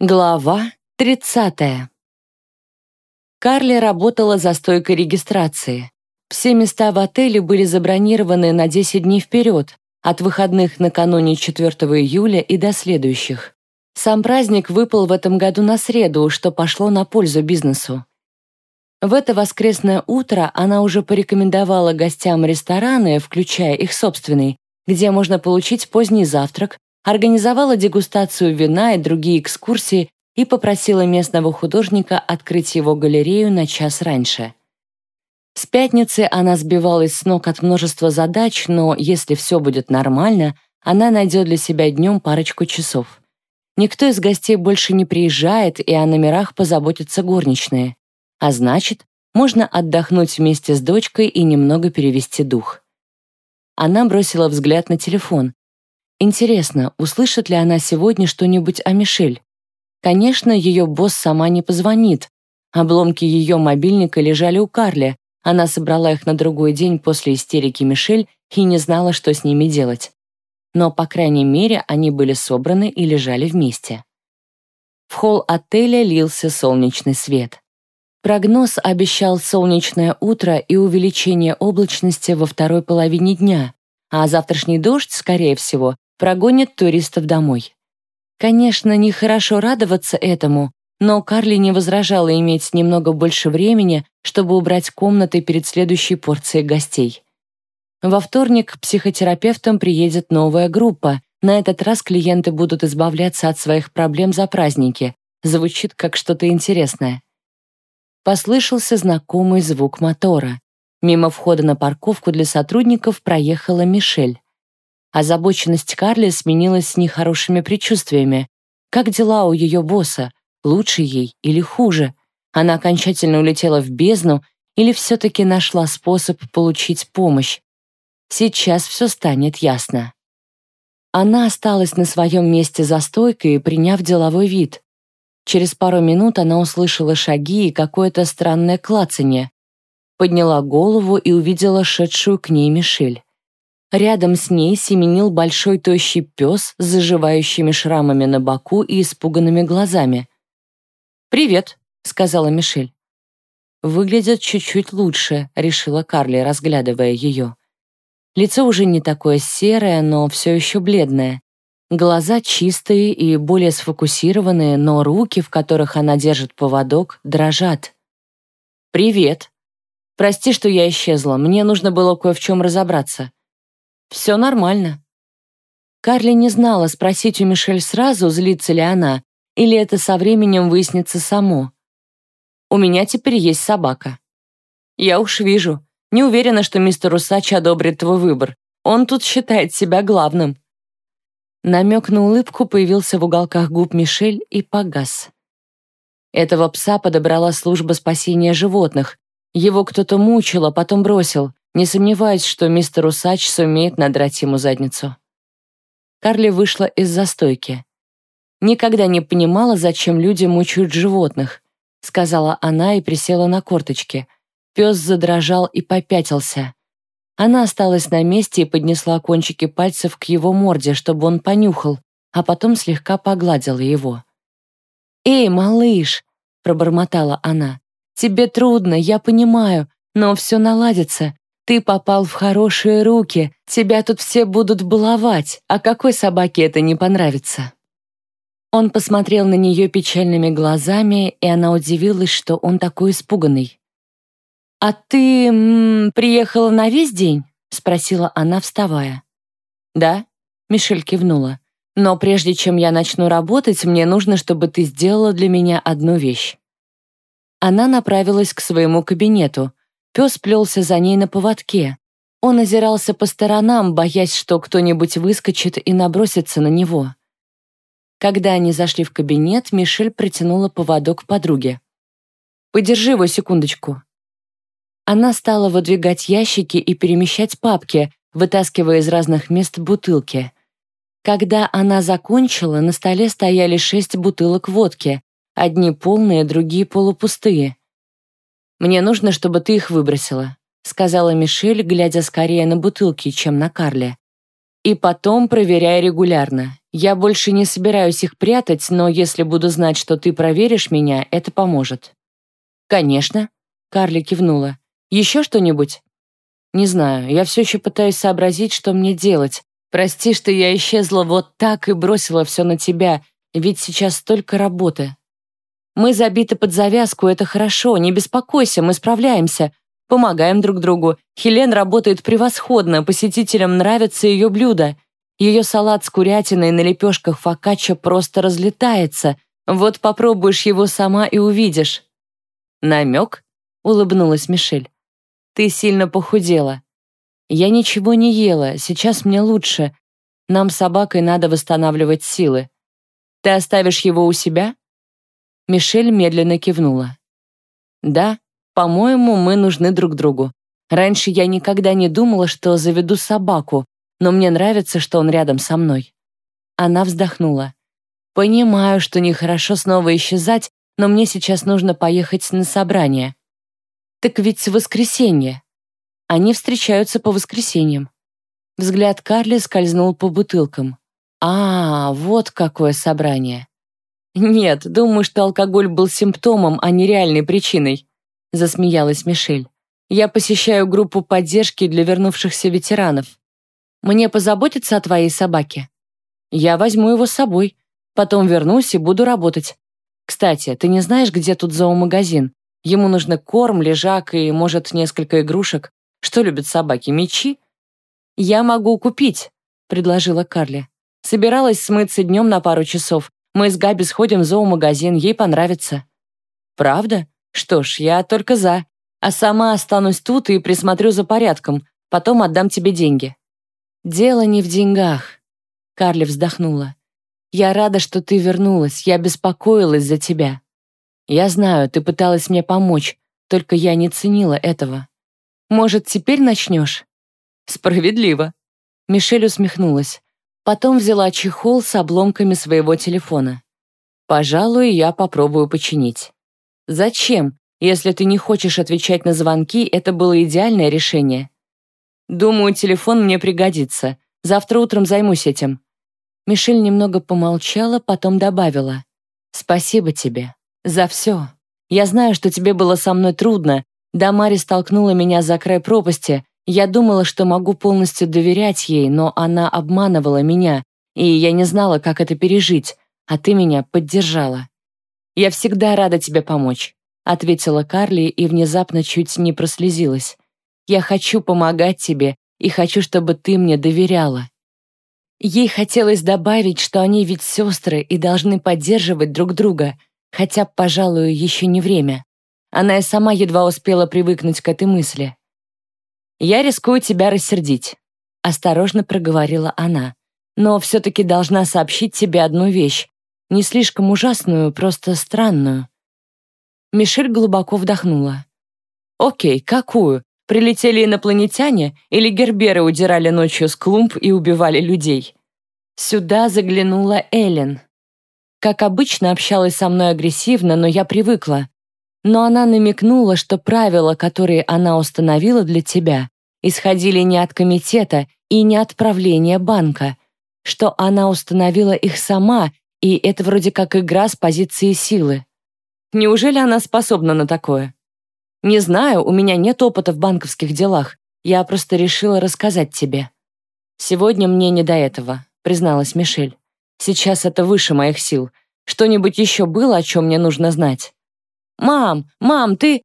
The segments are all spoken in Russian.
Глава 30. Карли работала за стойкой регистрации. Все места в отеле были забронированы на 10 дней вперед, от выходных накануне 4 июля и до следующих. Сам праздник выпал в этом году на среду, что пошло на пользу бизнесу. В это воскресное утро она уже порекомендовала гостям рестораны, включая их собственный, где можно получить поздний завтрак, организовала дегустацию вина и другие экскурсии и попросила местного художника открыть его галерею на час раньше. С пятницы она сбивалась с ног от множества задач, но если все будет нормально, она найдет для себя днем парочку часов. Никто из гостей больше не приезжает, и о номерах позаботятся горничные. А значит, можно отдохнуть вместе с дочкой и немного перевести дух. Она бросила взгляд на телефон. Интересно, услышит ли она сегодня что-нибудь о Мишель? Конечно, ее босс сама не позвонит. Обломки ее мобильника лежали у Карли. Она собрала их на другой день после истерики Мишель и не знала, что с ними делать. Но, по крайней мере, они были собраны и лежали вместе. В холл отеля лился солнечный свет. Прогноз обещал солнечное утро и увеличение облачности во второй половине дня, а завтрашний дождь, скорее всего, прогонит туристов домой. Конечно, нехорошо радоваться этому, но Карли не возражала иметь немного больше времени, чтобы убрать комнаты перед следующей порцией гостей. Во вторник к психотерапевтам приедет новая группа. На этот раз клиенты будут избавляться от своих проблем за праздники. Звучит как что-то интересное. Послышался знакомый звук мотора. Мимо входа на парковку для сотрудников проехала Мишель. Озабоченность Карли сменилась нехорошими предчувствиями. Как дела у ее босса? Лучше ей или хуже? Она окончательно улетела в бездну или все-таки нашла способ получить помощь? Сейчас все станет ясно. Она осталась на своем месте за стойкой, приняв деловой вид. Через пару минут она услышала шаги и какое-то странное клацанье. Подняла голову и увидела шедшую к ней Мишель. Рядом с ней семенил большой тощий пес с заживающими шрамами на боку и испуганными глазами. «Привет», — сказала Мишель. «Выглядит чуть-чуть лучше», — решила Карли, разглядывая ее. Лицо уже не такое серое, но все еще бледное. Глаза чистые и более сфокусированные, но руки, в которых она держит поводок, дрожат. «Привет. Прости, что я исчезла. Мне нужно было кое в чем разобраться. Все нормально». Карли не знала, спросить у Мишель сразу, злится ли она, или это со временем выяснится само. «У меня теперь есть собака». «Я уж вижу. Не уверена, что мистер Усач одобрит твой выбор. Он тут считает себя главным». Намек на улыбку появился в уголках губ Мишель и погас. Этого пса подобрала служба спасения животных. Его кто-то мучил, а потом бросил не сомневаясь, что мистер Усач сумеет надрать ему задницу. Карли вышла из застойки. «Никогда не понимала, зачем люди мучают животных», сказала она и присела на корточки. Пес задрожал и попятился. Она осталась на месте и поднесла кончики пальцев к его морде, чтобы он понюхал, а потом слегка погладила его. «Эй, малыш!» — пробормотала она. «Тебе трудно, я понимаю, но все наладится. Ты попал в хорошие руки, тебя тут все будут баловать, а какой собаке это не понравится?» Он посмотрел на нее печальными глазами, и она удивилась, что он такой испуганный. «А ты м -м, приехала на весь день?» — спросила она, вставая. «Да», — Мишель кивнула. «Но прежде чем я начну работать, мне нужно, чтобы ты сделала для меня одну вещь». Она направилась к своему кабинету, Пес плелся за ней на поводке. Он озирался по сторонам, боясь, что кто-нибудь выскочит и набросится на него. Когда они зашли в кабинет, Мишель протянула поводок подруге. «Подержи его секундочку». Она стала выдвигать ящики и перемещать папки, вытаскивая из разных мест бутылки. Когда она закончила, на столе стояли шесть бутылок водки, одни полные, другие полупустые. «Мне нужно, чтобы ты их выбросила», сказала Мишель, глядя скорее на бутылки, чем на Карле. И потом проверяй регулярно. Я больше не собираюсь их прятать, но если буду знать, что ты проверишь меня, это поможет». «Конечно», — Карли кивнула. «Еще что-нибудь?» «Не знаю, я все еще пытаюсь сообразить, что мне делать. Прости, что я исчезла вот так и бросила все на тебя, ведь сейчас столько работы. Мы забиты под завязку, это хорошо, не беспокойся, мы справляемся. Помогаем друг другу. Хелен работает превосходно, посетителям нравятся ее блюда. Ее салат с курятиной на лепешках фокаччо просто разлетается. Вот попробуешь его сама и увидишь». «Намек?» — улыбнулась Мишель. «Ты сильно похудела». «Я ничего не ела, сейчас мне лучше. Нам с собакой надо восстанавливать силы. Ты оставишь его у себя?» Мишель медленно кивнула. «Да, по-моему, мы нужны друг другу. Раньше я никогда не думала, что заведу собаку, но мне нравится, что он рядом со мной». Она вздохнула. «Понимаю, что нехорошо снова исчезать, но мне сейчас нужно поехать на собрание». «Так ведь воскресенье». Они встречаются по воскресеньям. Взгляд Карли скользнул по бутылкам. «А, вот какое собрание». «Нет, думаю, что алкоголь был симптомом, а не реальной причиной», засмеялась Мишель. «Я посещаю группу поддержки для вернувшихся ветеранов. Мне позаботиться о твоей собаке? Я возьму его с собой. Потом вернусь и буду работать. Кстати, ты не знаешь, где тут зоомагазин? Ему нужно корм, лежак и, может, несколько игрушек. Что любят собаки, мечи? Я могу купить, предложила Карли. Собиралась смыться днем на пару часов. Мы с Габи сходим в зоомагазин, ей понравится. Правда? Что ж, я только за. А сама останусь тут и присмотрю за порядком. Потом отдам тебе деньги. «Дело не в деньгах», — Карли вздохнула. «Я рада, что ты вернулась, я беспокоилась за тебя. Я знаю, ты пыталась мне помочь, только я не ценила этого. Может, теперь начнешь?» «Справедливо». Мишель усмехнулась. Потом взяла чехол с обломками своего телефона. «Пожалуй, я попробую починить». «Зачем? Если ты не хочешь отвечать на звонки, это было идеальное решение. Думаю, телефон мне пригодится. Завтра утром займусь этим». Мишель немного помолчала, потом добавила. «Спасибо тебе. За все. Я знаю, что тебе было со мной трудно. Дамари столкнула меня за край пропасти. Я думала, что могу полностью доверять ей, но она обманывала меня, и я не знала, как это пережить, а ты меня поддержала. Я всегда рада тебе помочь», — ответила Карли и внезапно чуть не прослезилась. Я хочу помогать тебе и хочу, чтобы ты мне доверяла». Ей хотелось добавить, что они ведь сестры и должны поддерживать друг друга, хотя, пожалуй, еще не время. Она и сама едва успела привыкнуть к этой мысли. «Я рискую тебя рассердить», — осторожно проговорила она. «Но все-таки должна сообщить тебе одну вещь. Не слишком ужасную, просто странную». Мишель глубоко вдохнула. «Окей, какую? Прилетели инопланетяне или герберы удирали ночью с клумб и убивали людей? Сюда заглянула Эллен. Как обычно, общалась со мной агрессивно, но я привыкла. Но она намекнула, что правила, которые она установила для тебя, исходили не от комитета и не от правления банка, что она установила их сама, и это вроде как игра с позиции силы. Неужели она способна на такое? Не знаю, у меня нет опыта в банковских делах. Я просто решила рассказать тебе. Сегодня мне не до этого, призналась Мишель. Сейчас это выше моих сил. Что-нибудь еще было, о чем мне нужно знать? Мам, мам, ты...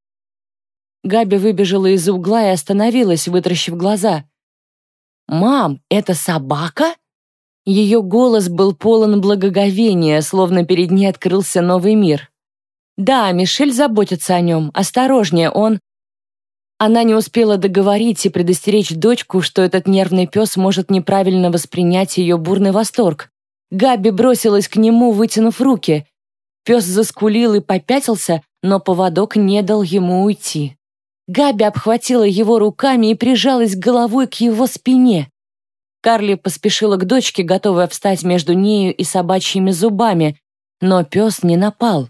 Габи выбежала из угла и остановилась, вытаращив глаза. «Мам, это собака?» Ее голос был полон благоговения, словно перед ней открылся новый мир. Да, Мишель заботится о нем, осторожнее, он... Она не успела договорить и предостеречь дочку, что этот нервный пес может неправильно воспринять ее бурный восторг. Габи бросилась к нему, вытянув руки. Пес заскулил и попятился, но поводок не дал ему уйти. Габи обхватила его руками и прижалась головой к его спине. Карли поспешила к дочке, готовая встать между нею и собачьими зубами, но пес не напал.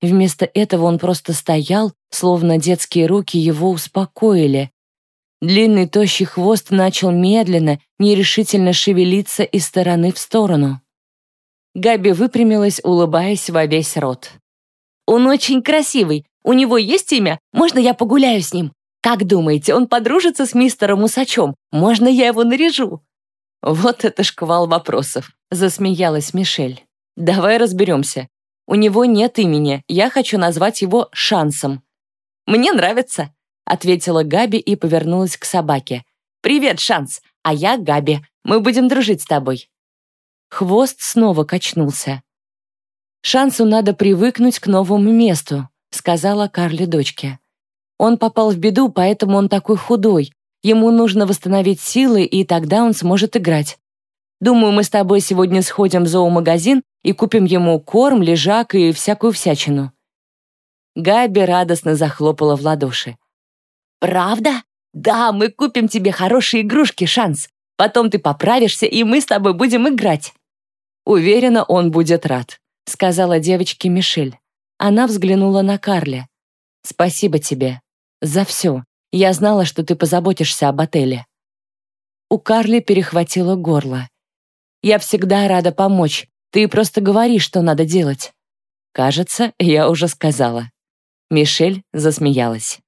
Вместо этого он просто стоял, словно детские руки его успокоили. Длинный тощий хвост начал медленно, нерешительно шевелиться из стороны в сторону. Габи выпрямилась, улыбаясь во весь рот. «Он очень красивый. У него есть имя? Можно я погуляю с ним? Как думаете, он подружится с мистером Усачом? Можно я его наряжу?» «Вот это шквал вопросов», — засмеялась Мишель. «Давай разберемся. У него нет имени, я хочу назвать его Шансом». «Мне нравится», — ответила Габи и повернулась к собаке. «Привет, Шанс, а я Габи. Мы будем дружить с тобой». Хвост снова качнулся. «Шансу надо привыкнуть к новому месту», — сказала Карли дочке. «Он попал в беду, поэтому он такой худой. Ему нужно восстановить силы, и тогда он сможет играть. Думаю, мы с тобой сегодня сходим в зоомагазин и купим ему корм, лежак и всякую всячину». Габи радостно захлопала в ладоши. «Правда? Да, мы купим тебе хорошие игрушки, Шанс. Потом ты поправишься, и мы с тобой будем играть». «Уверена, он будет рад», — сказала девочке Мишель. Она взглянула на Карли. «Спасибо тебе. За все. Я знала, что ты позаботишься об отеле». У Карли перехватило горло. «Я всегда рада помочь. Ты просто говори, что надо делать». «Кажется, я уже сказала». Мишель засмеялась.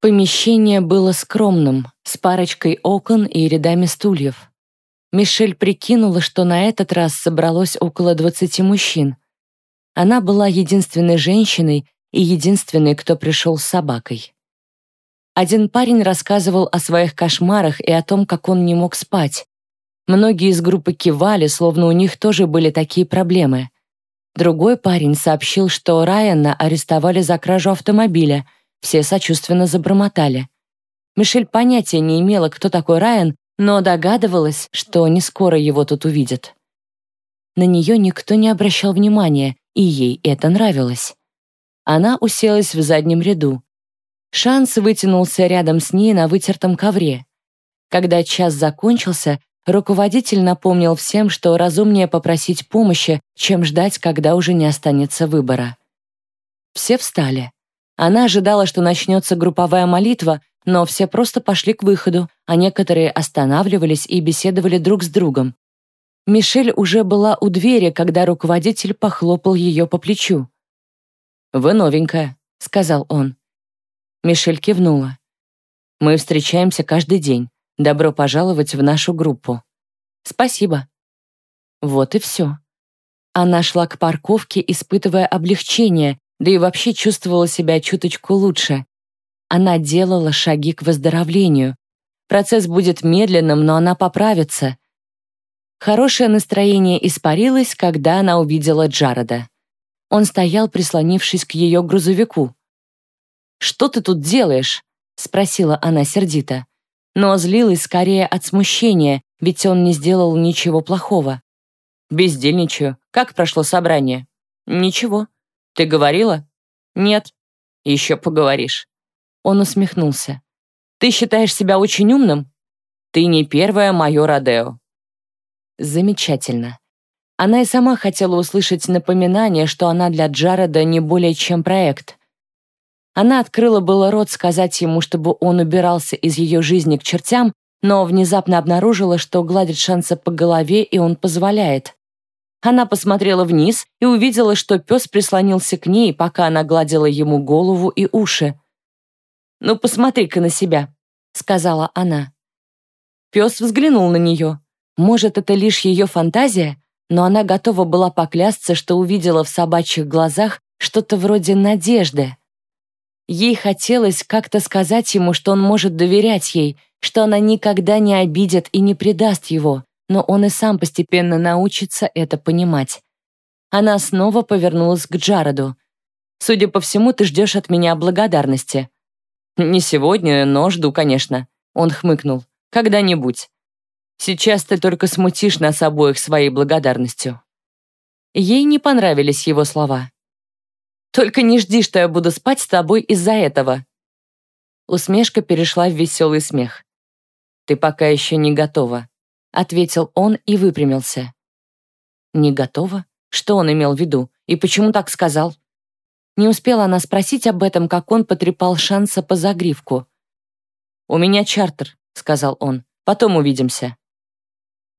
Помещение было скромным, с парочкой окон и рядами стульев. Мишель прикинула, что на этот раз собралось около 20 мужчин. Она была единственной женщиной и единственной, кто пришел с собакой. Один парень рассказывал о своих кошмарах и о том, как он не мог спать. Многие из группы кивали, словно у них тоже были такие проблемы. Другой парень сообщил, что Райана арестовали за кражу автомобиля — все сочувственно забормотали. Мишель понятия не имела, кто такой Райан, но догадывалась, что не скоро его тут увидят. На нее никто не обращал внимания, и ей это нравилось. Она уселась в заднем ряду. Шанс вытянулся рядом с ней на вытертом ковре. Когда час закончился, руководитель напомнил всем, что разумнее попросить помощи, чем ждать, когда уже не останется выбора. Все встали. Она ожидала, что начнется групповая молитва, но все просто пошли к выходу, а некоторые останавливались и беседовали друг с другом. Мишель уже была у двери, когда руководитель похлопал ее по плечу. «Вы новенькая», — сказал он. Мишель кивнула. «Мы встречаемся каждый день. Добро пожаловать в нашу группу». «Спасибо». Вот и все. Она шла к парковке, испытывая облегчение, да и вообще чувствовала себя чуточку лучше. Она делала шаги к выздоровлению. Процесс будет медленным, но она поправится. Хорошее настроение испарилось, когда она увидела Джареда. Он стоял, прислонившись к ее грузовику. «Что ты тут делаешь?» — спросила она сердито. Но злилась скорее от смущения, ведь он не сделал ничего плохого. «Бездельничаю. Как прошло собрание?» «Ничего», «Ты говорила?» «Нет». «Еще поговоришь». Он усмехнулся. «Ты считаешь себя очень умным?» «Ты не первая мое Родео». Замечательно. Она и сама хотела услышать напоминание, что она для Джареда не более чем проект. Она открыла было рот сказать ему, чтобы он убирался из ее жизни к чертям, но внезапно обнаружила, что гладит шанса по голове, и он позволяет. Она посмотрела вниз и увидела, что пес прислонился к ней, пока она гладила ему голову и уши. «Ну, посмотри-ка на себя», — сказала она. Пес взглянул на нее. Может, это лишь ее фантазия, но она готова была поклясться, что увидела в собачьих глазах что-то вроде надежды. Ей хотелось как-то сказать ему, что он может доверять ей, что она никогда не обидит и не предаст его, но он и сам постепенно научится это понимать. Она снова повернулась к Джареду. «Судя по всему, ты ждешь от меня благодарности». «Не сегодня, но жду, конечно», — он хмыкнул. «Когда-нибудь. Сейчас ты только смутишь нас обоих своей благодарностью». Ей не понравились его слова. «Только не жди, что я буду спать с тобой из-за этого». Усмешка перешла в веселый смех. «Ты пока еще не готова», — ответил он и выпрямился. «Не готова? Что он имел в виду? И почему так сказал?» Не успела она спросить об этом, как он потрепал Шанса по загривку. «У меня чартер», — сказал он. «Потом увидимся».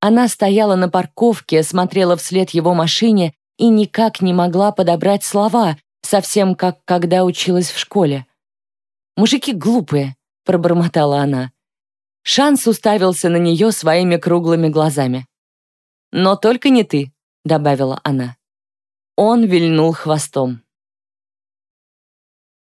Она стояла на парковке, смотрела вслед его машине и никак не могла подобрать слова, совсем как когда училась в школе. «Мужики глупые», — пробормотала она. Шанс уставился на нее своими круглыми глазами. «Но только не ты», — добавила она. Он вильнул хвостом.